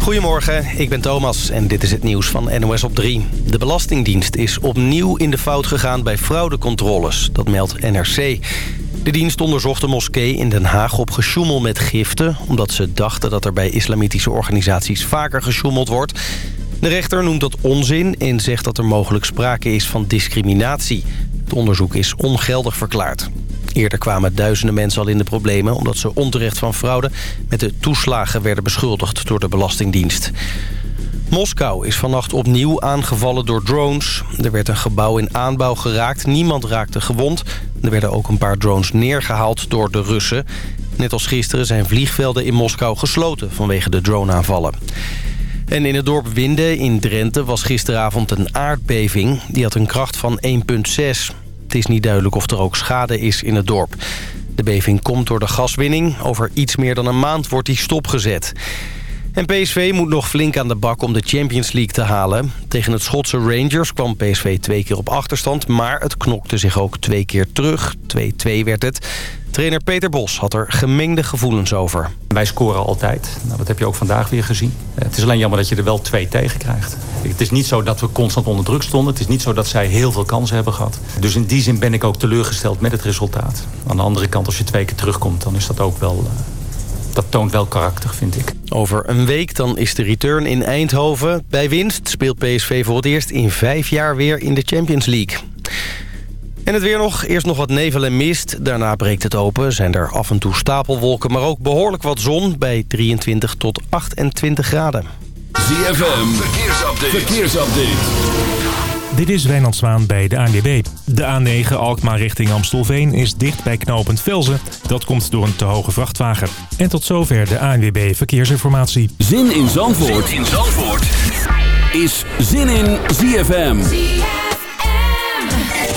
Goedemorgen, ik ben Thomas en dit is het nieuws van NOS op 3. De Belastingdienst is opnieuw in de fout gegaan bij fraudecontroles. Dat meldt NRC. De dienst onderzocht de moskee in Den Haag op gesjoemel met giften... omdat ze dachten dat er bij islamitische organisaties vaker gesjoemeld wordt. De rechter noemt dat onzin en zegt dat er mogelijk sprake is van discriminatie. Het onderzoek is ongeldig verklaard. Eerder kwamen duizenden mensen al in de problemen... omdat ze onterecht van fraude met de toeslagen werden beschuldigd door de Belastingdienst. Moskou is vannacht opnieuw aangevallen door drones. Er werd een gebouw in aanbouw geraakt. Niemand raakte gewond. Er werden ook een paar drones neergehaald door de Russen. Net als gisteren zijn vliegvelden in Moskou gesloten vanwege de droneaanvallen. En in het dorp Winde in Drenthe was gisteravond een aardbeving. Die had een kracht van 1,6. Het is niet duidelijk of er ook schade is in het dorp. De beving komt door de gaswinning. Over iets meer dan een maand wordt die stopgezet. En PSV moet nog flink aan de bak om de Champions League te halen. Tegen het Schotse Rangers kwam PSV twee keer op achterstand... maar het knokte zich ook twee keer terug. 2-2 werd het. Trainer Peter Bos had er gemengde gevoelens over. Wij scoren altijd. Nou, dat heb je ook vandaag weer gezien. Het is alleen jammer dat je er wel twee tegen krijgt. Het is niet zo dat we constant onder druk stonden. Het is niet zo dat zij heel veel kansen hebben gehad. Dus in die zin ben ik ook teleurgesteld met het resultaat. Aan de andere kant, als je twee keer terugkomt... dan is dat ook wel... Uh, dat toont wel karakter, vind ik. Over een week dan is de return in Eindhoven. Bij winst speelt PSV voor het eerst in vijf jaar weer in de Champions League. En het weer nog. Eerst nog wat nevel en mist. Daarna breekt het open. Zijn er af en toe stapelwolken, maar ook behoorlijk wat zon... bij 23 tot 28 graden. ZFM, verkeersupdate. verkeersupdate. Dit is Wijnand Zwaan bij de ANWB. De A9 Alkmaar richting Amstelveen is dicht bij knooppunt Velzen. Dat komt door een te hoge vrachtwagen. En tot zover de ANWB Verkeersinformatie. Zin in Zandvoort, zin in Zandvoort. is Zin in ZFM.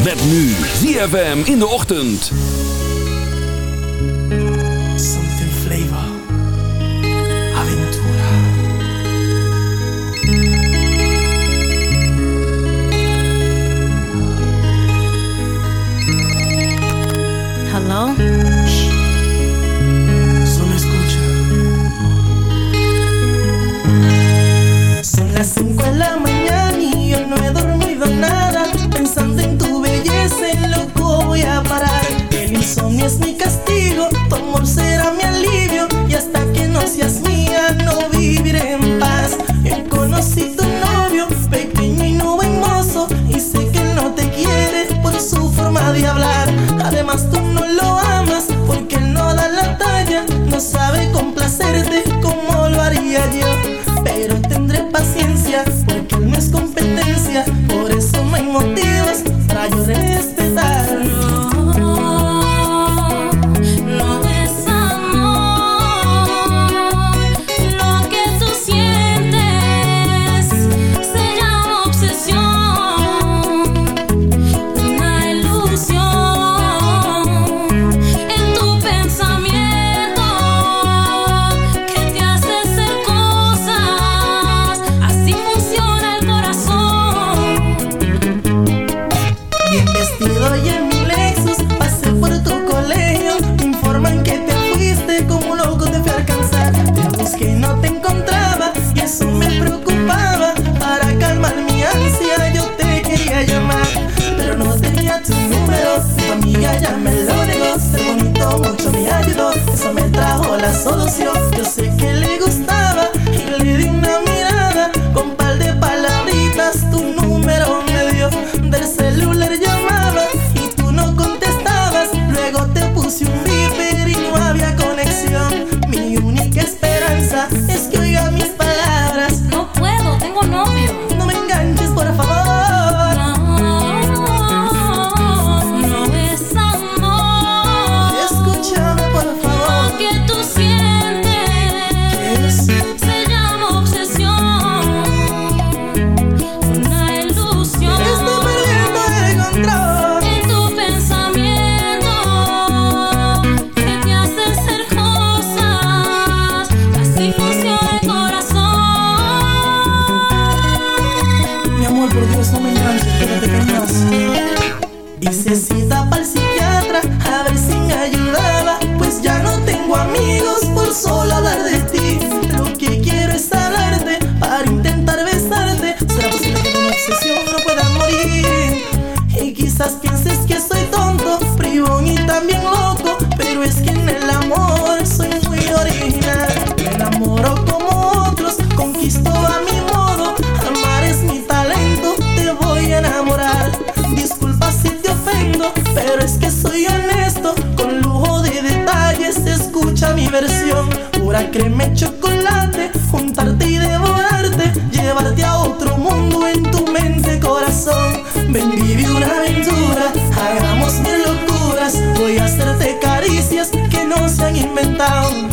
Met nu ZFM in de ochtend. Something flavor. Aventura. Hello? Solo escucha. Son las 5 de la mañana es mi down.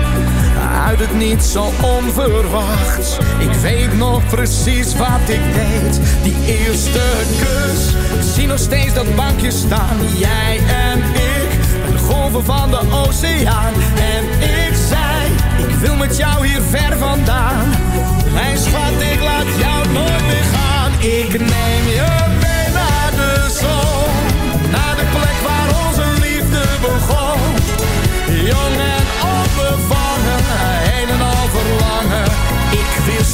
Uit het niet zo onverwachts. Ik weet nog precies wat ik deed. Die eerste kus. Ik zie nog steeds dat bankje staan. Jij en ik. De golven van de oceaan. En ik zei, ik wil met jou hier ver vandaan. Mijn schat, ik laat jou nooit meer gaan. Ik neem je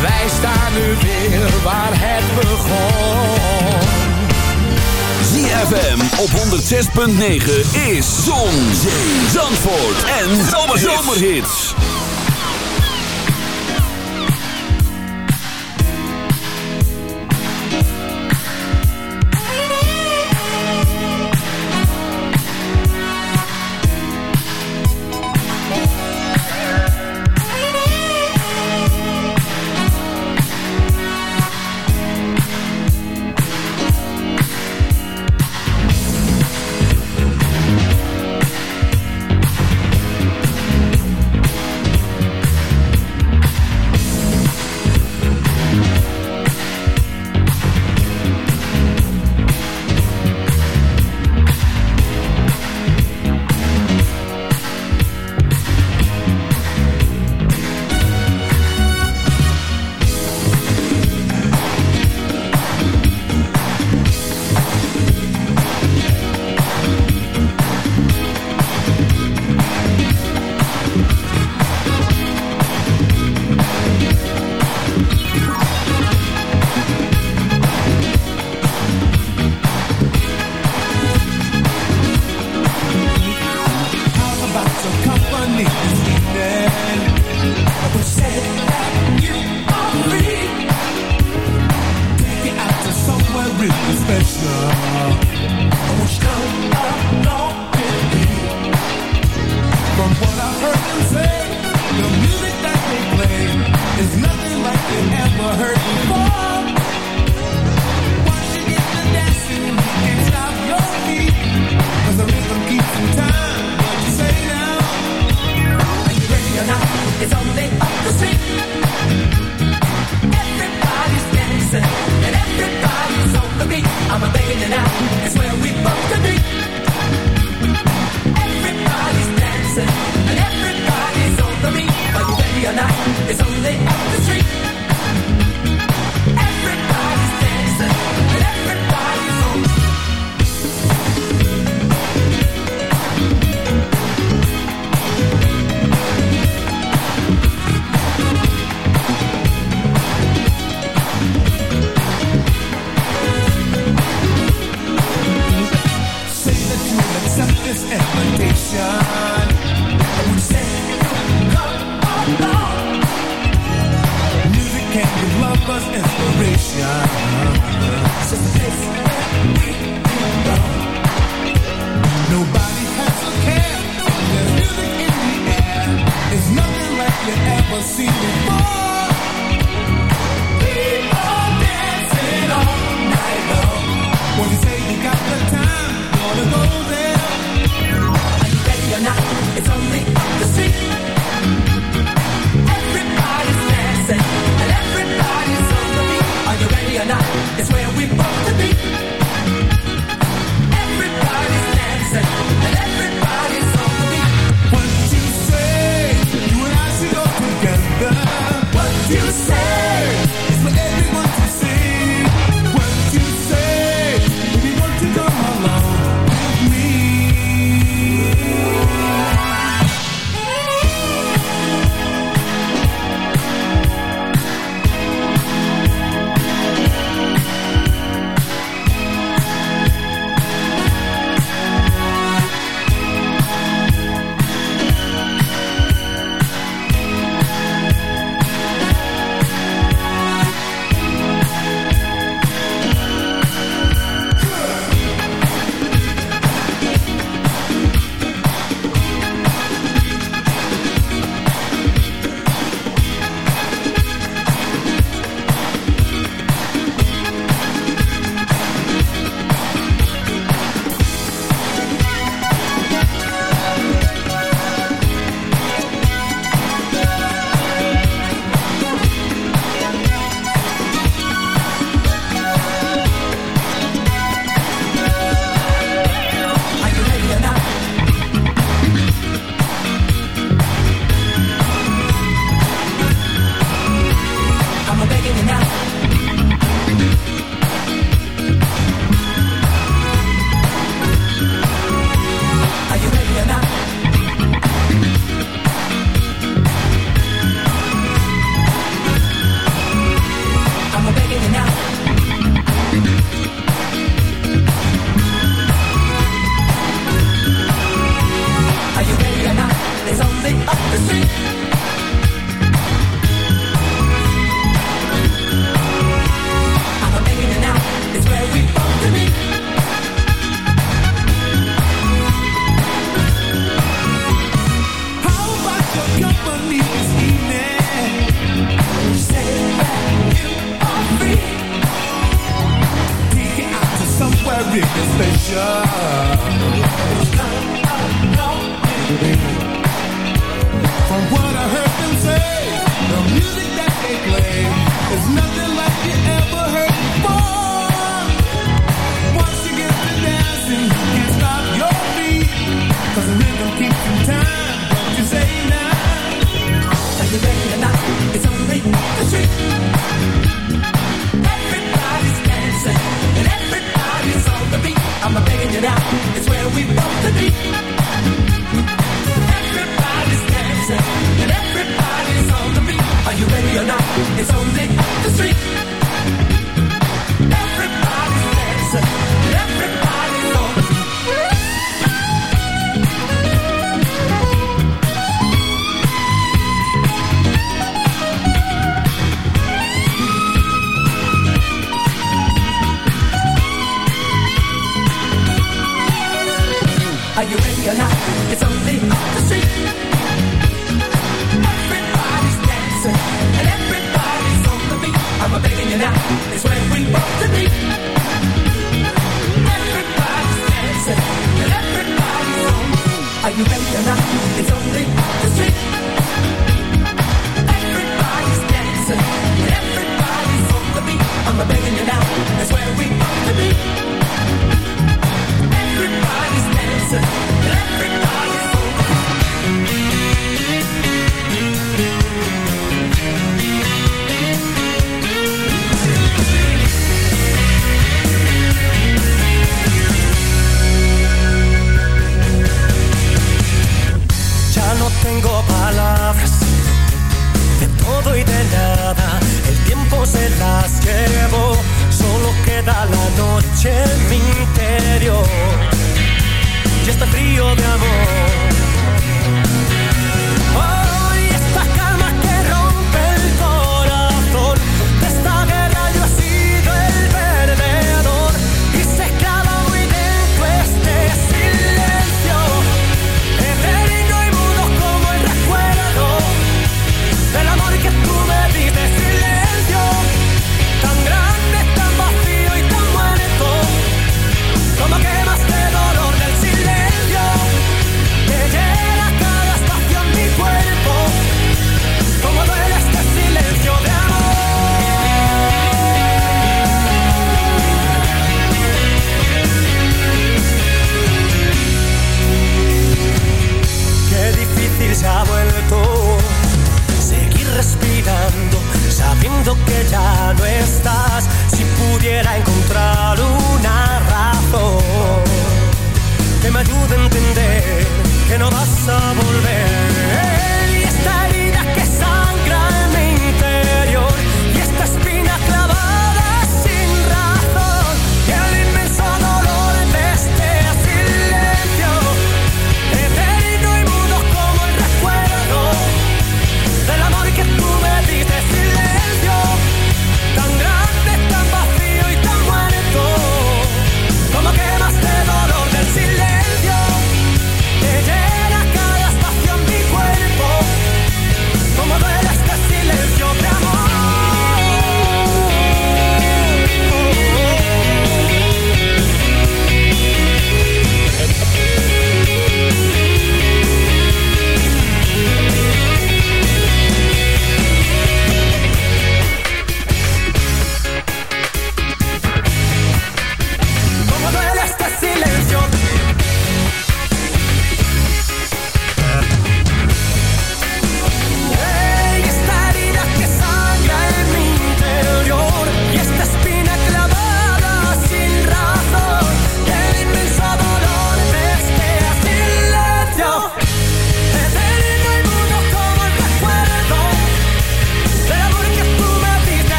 wij staan nu weer waar het begon. ZFM op 106.9 is Zon, Zee, Zandvoort en Zomerhits.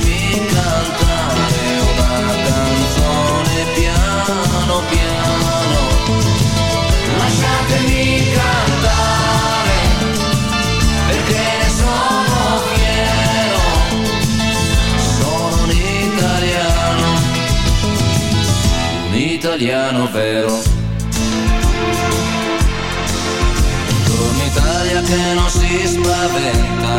lasciatemi cantare una canzone piano piano, lasciatemi cantare perché sono fiero, sono italiano, un italiano vero. Buongiorno Italia che non si spaventa,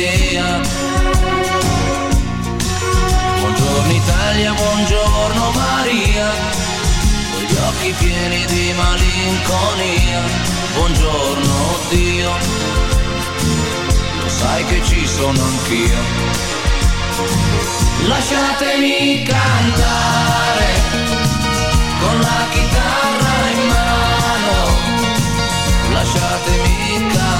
Malinconia. Buongiorno Dio, lo sai che ci sono anch'io. Lasciatemi cantare con la chitarra in mano. Lasciatemi cantare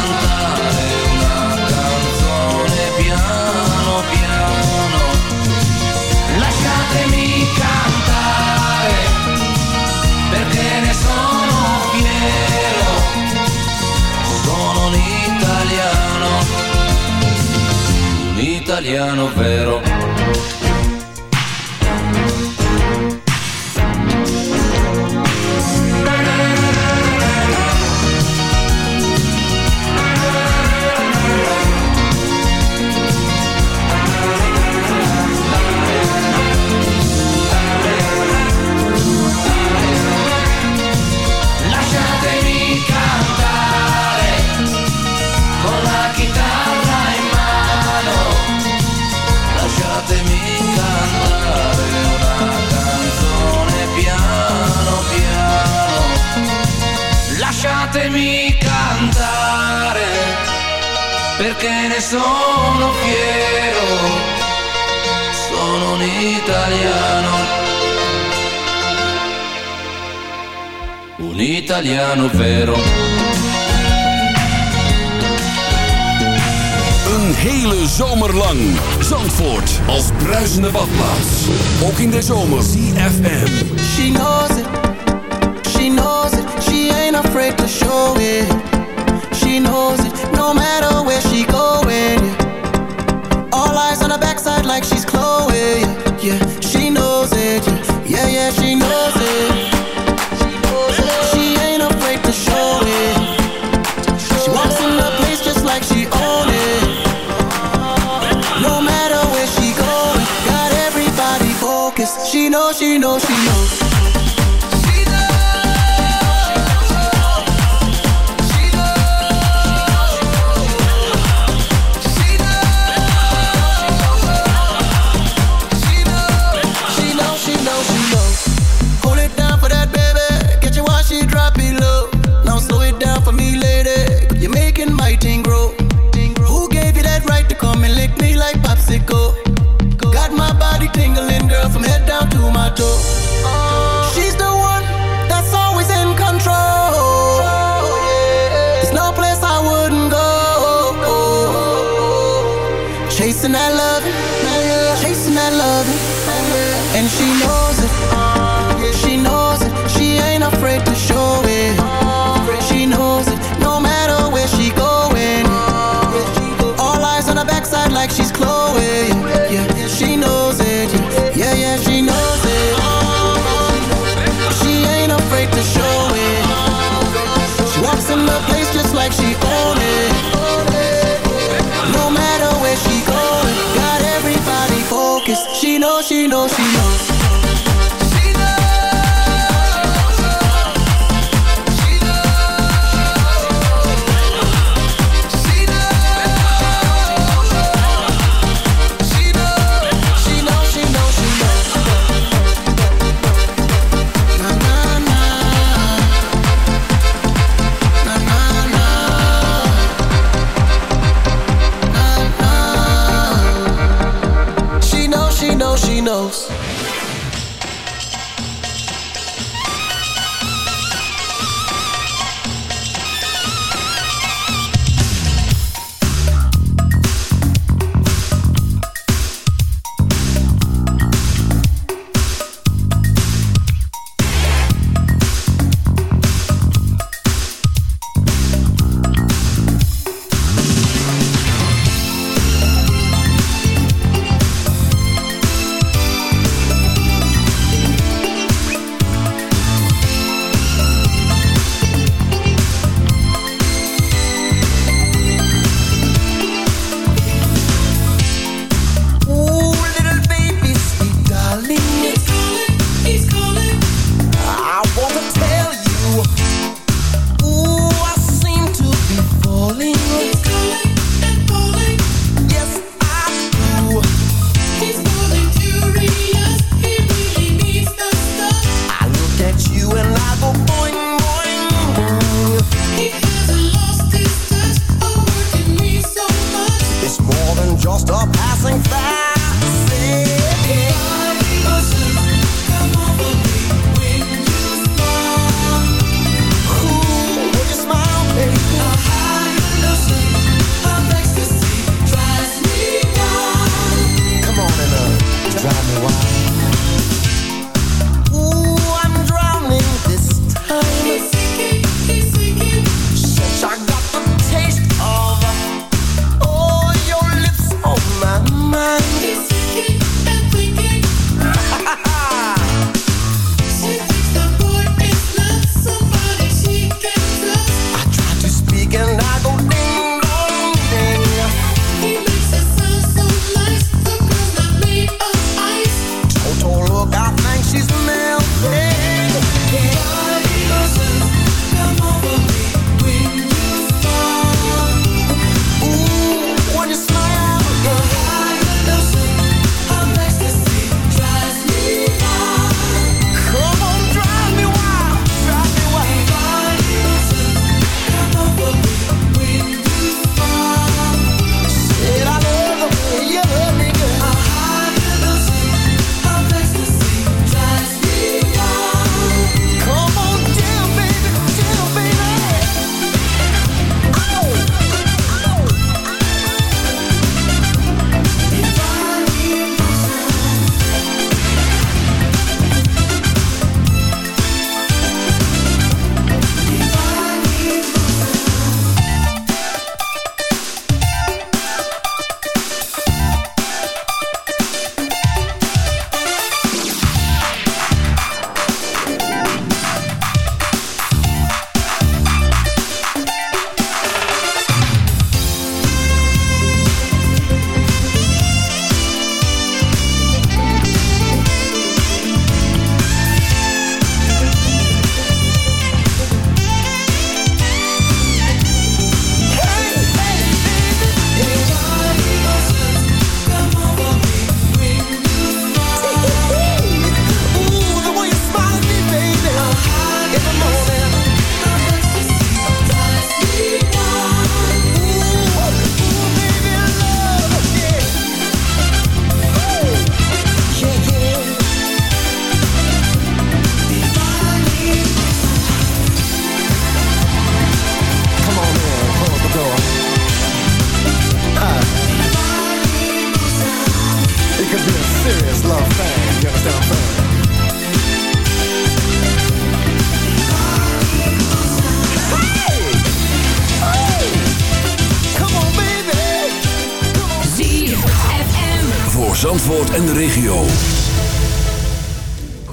italiano vero. che ne sono fiero, sono un italiano. Un italiano vero. Een hele zomer lang. Zandvoort als bruisende badplaats. Ook in de zomer. CFM. She knows it. She knows it. She ain't afraid to show it. window, see.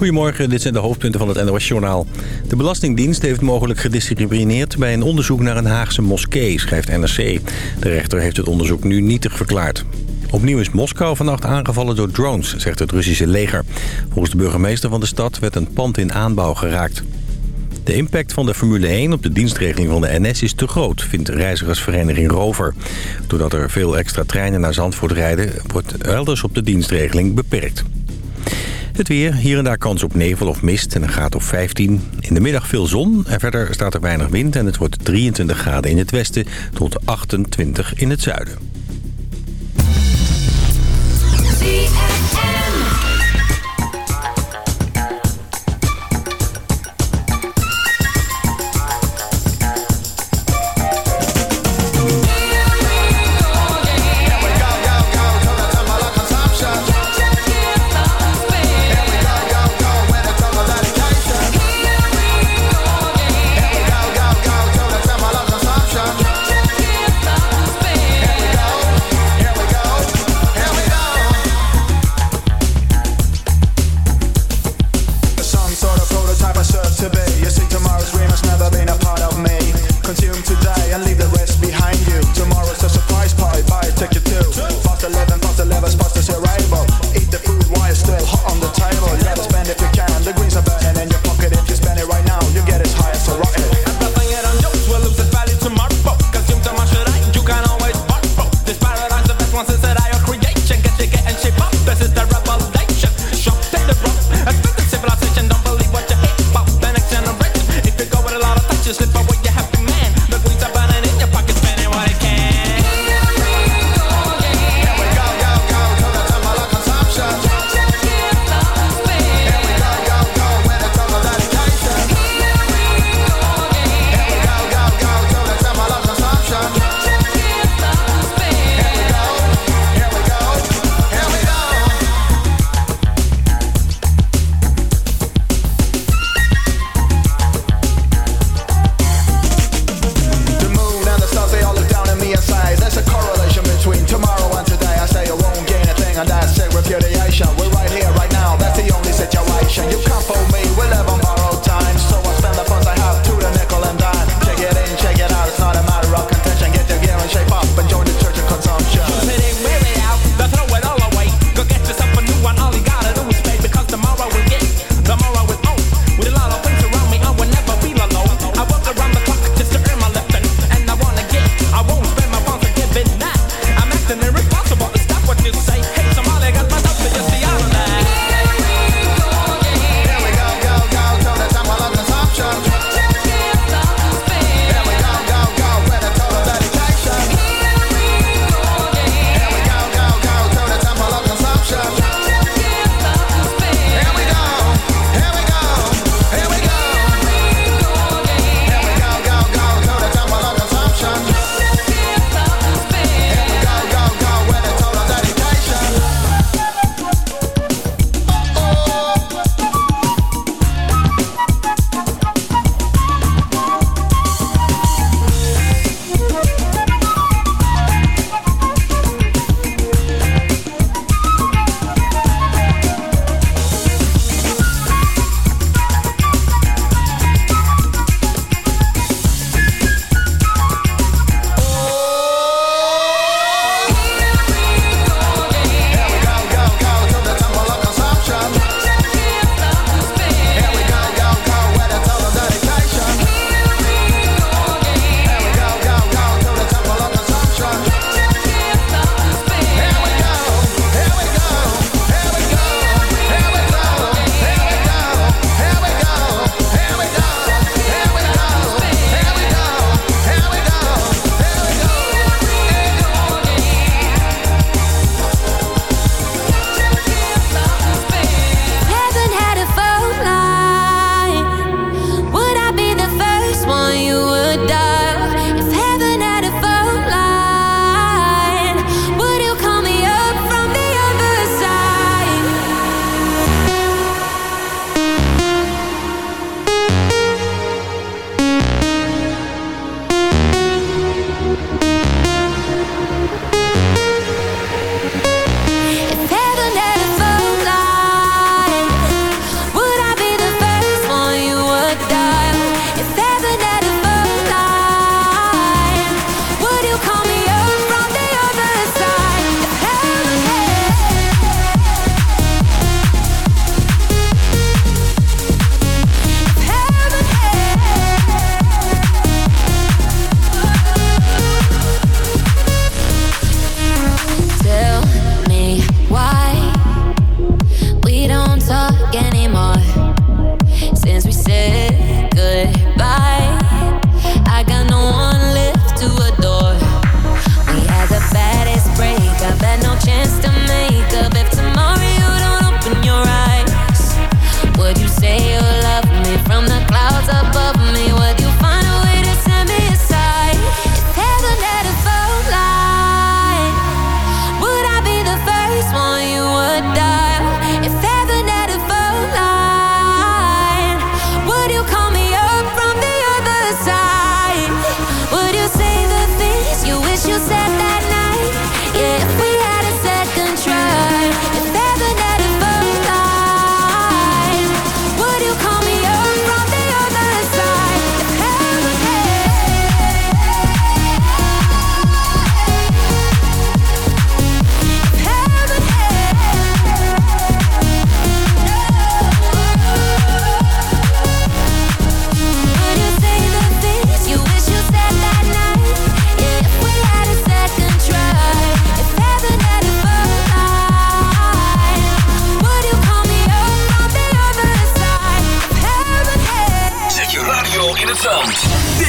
Goedemorgen, dit zijn de hoofdpunten van het NOS-journaal. De Belastingdienst heeft mogelijk gediscrimineerd bij een onderzoek naar een Haagse moskee, schrijft NRC. De rechter heeft het onderzoek nu nietig verklaard. Opnieuw is Moskou vannacht aangevallen door drones, zegt het Russische leger. Volgens de burgemeester van de stad werd een pand in aanbouw geraakt. De impact van de Formule 1 op de dienstregeling van de NS is te groot, vindt reizigersvereniging Rover. Doordat er veel extra treinen naar Zandvoort rijden, wordt elders op de dienstregeling beperkt. Het weer, hier en daar kans op nevel of mist en een graad of 15. In de middag veel zon en verder staat er weinig wind en het wordt 23 graden in het westen tot 28 in het zuiden.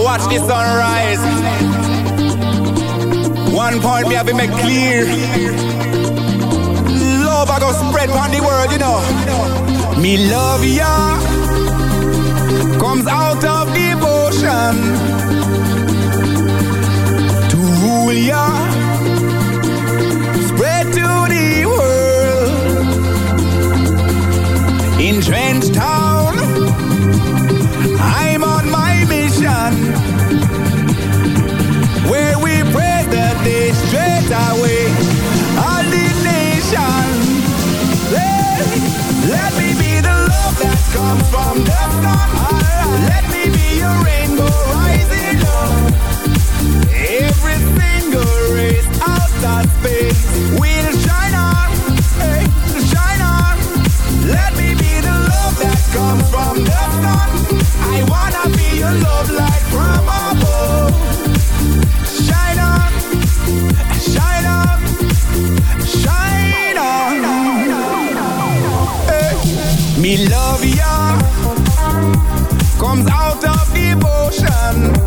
watch the sunrise. One point me have to make clear. Love I go spread on the world, you know. Me love ya comes out of devotion your love light from above. Shine on, shine on, shine on. Hey. Me love ya comes out of devotion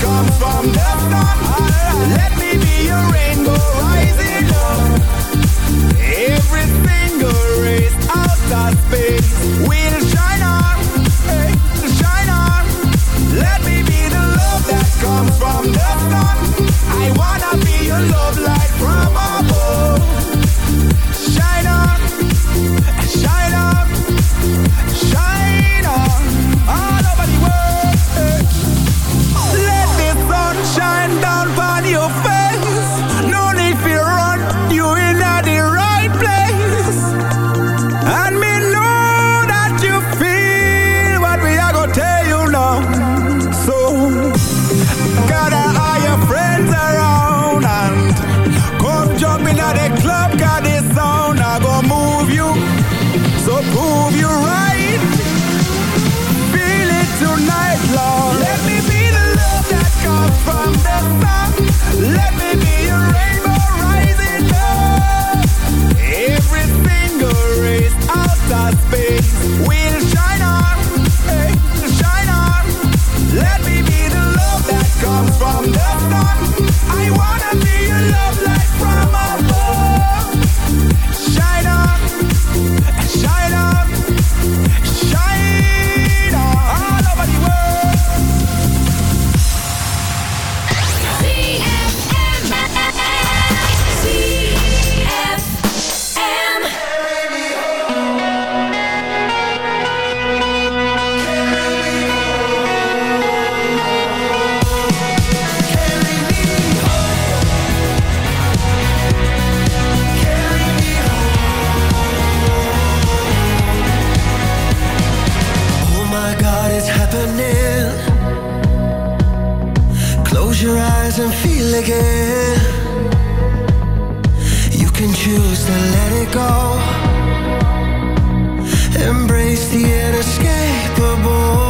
come from. Love not, let me be your rainbow. burning. Close your eyes and feel again. You can choose to let it go. Embrace the inescapable.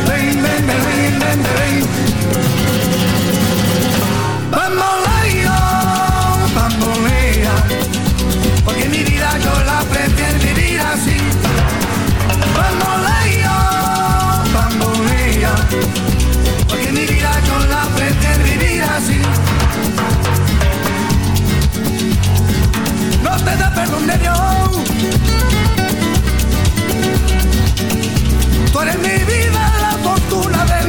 rain, then the rain, then the rain. Bamboleo, porque mi vida yo la prefiero vivir así. Bamboleo, bambolea, porque mi vida yo la prefiero vivir así. No te da perdón de Dios. tú eres mi vida tú la ves.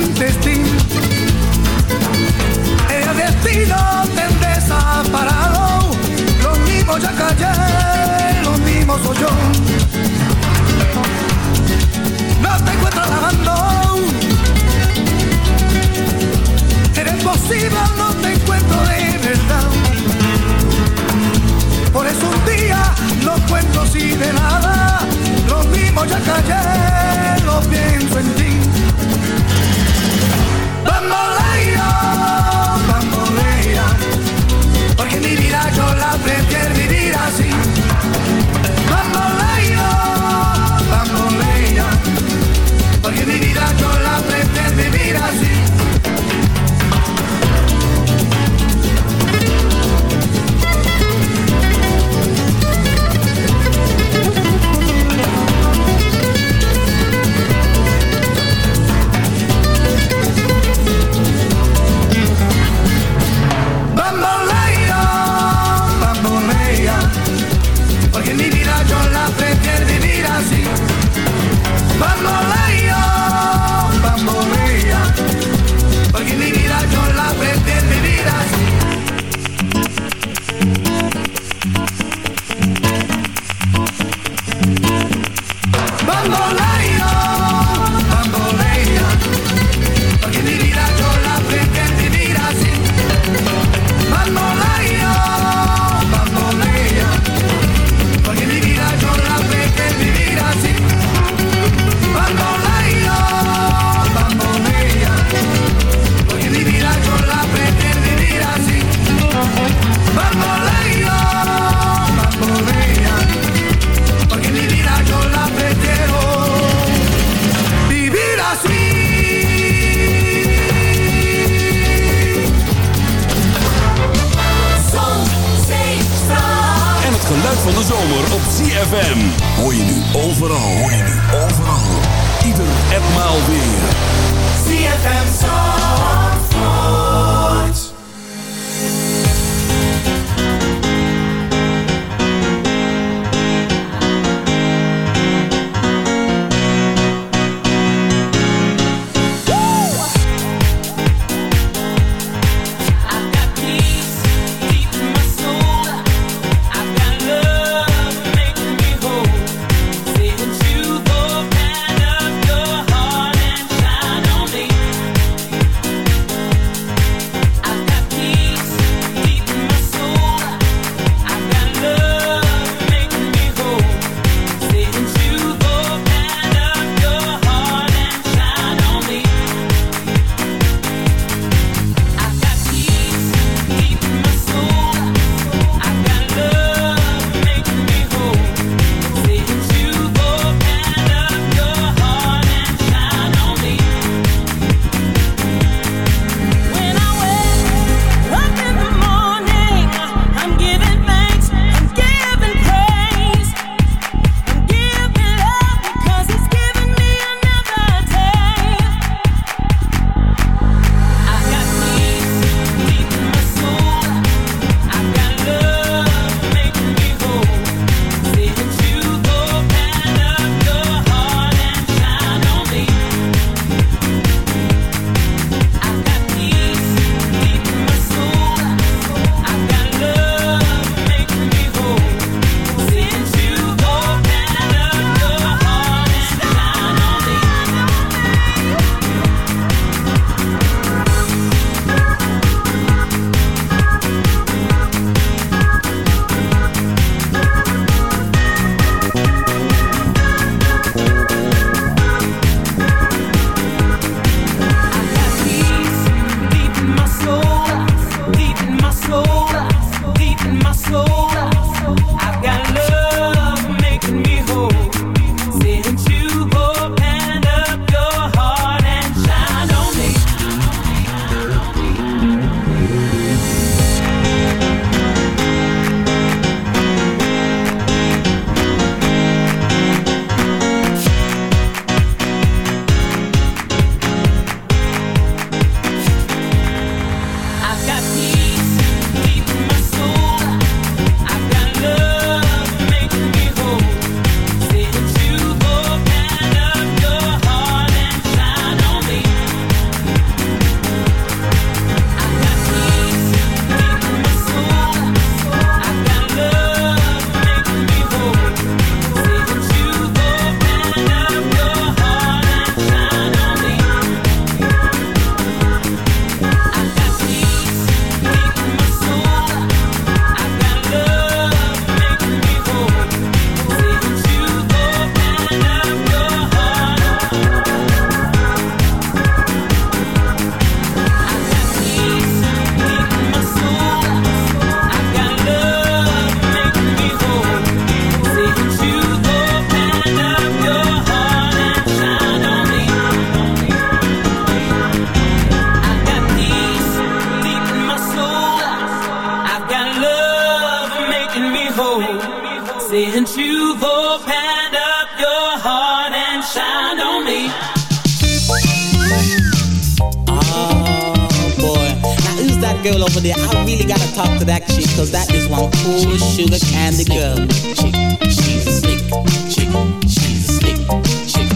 Girl over there? I really gotta talk to that chick, cause that is one cool sugar candy girl. Chick, she's a slick chick, she's a slick chick.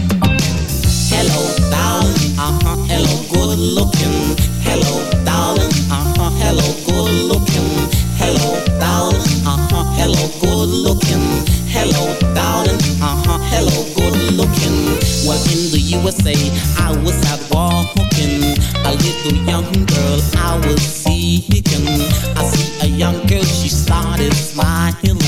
Hello, darling, uh-huh, hello, good looking. Hello, darling, uh-huh, hello, good looking. Hello, darling, uh-huh, hello, good looking. Hello, darling, uh-huh, hello, good looking. Well, in the USA, I was out walking. A little young girl I was seeking. I see a young girl, she started smiling.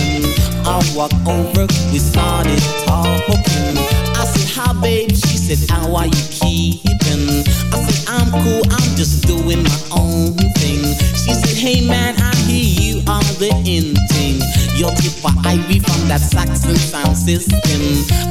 I walk over, we started talking. I said, hi babe, she said, how are you keeping? I said, I'm cool, I'm just doing my own thing. She said, hey man, I the in thing. Your tip for Ivy from that Saxon sound system.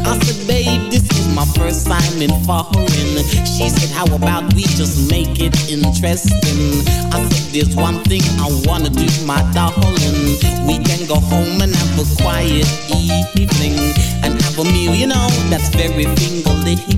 I said, babe, this is my first time in foreign. She said, how about we just make it interesting? I said, there's one thing I wanna do, my darling. We can go home and have a quiet evening and have a meal, you know, that's very finger licking